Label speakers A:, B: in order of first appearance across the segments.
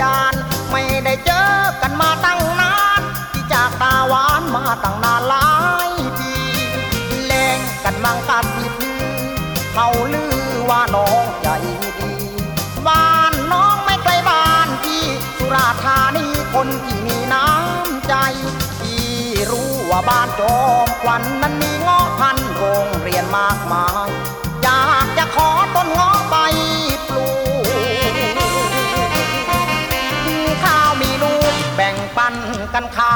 A: ยาน ไม่ได้เจอกันมาตั้งนานที่จากตาหวานมาตั้งนานหลายปีแลงกันมังกัดสิบเขาลือว่าน้องใหญ่ดีบ้านน้องไม่ไกลบ้านพี่สุราธานีคนที่มีน้ำใจพี่รู้ว่าบ้านจอมควันนั้นมีงอพันโรงเรียนมากมาย กันขา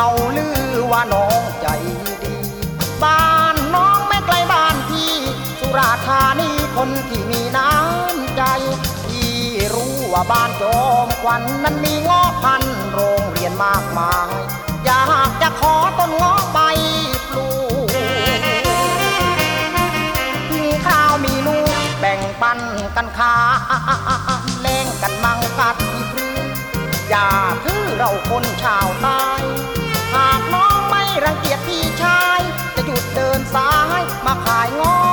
A: เขาลือว่าน้องใจดี บ้านน้องไม่ไกลบ้านพี่ สุราธานีคนที่มีน้ำใจ ที่รู้ว่าบ้านจอมควันนั้นมีงอพันโรงเรียนมากมาย อยากจะขอต้นงอไปปลูกมีข้าวมีลูกแบ่งปันกันค้าแลงกันมังกัดที่พื้นอย่าถือเราคนชาวใต้ รังเกียจพี่ชาย จะหยุดเดินสายมาขายงอ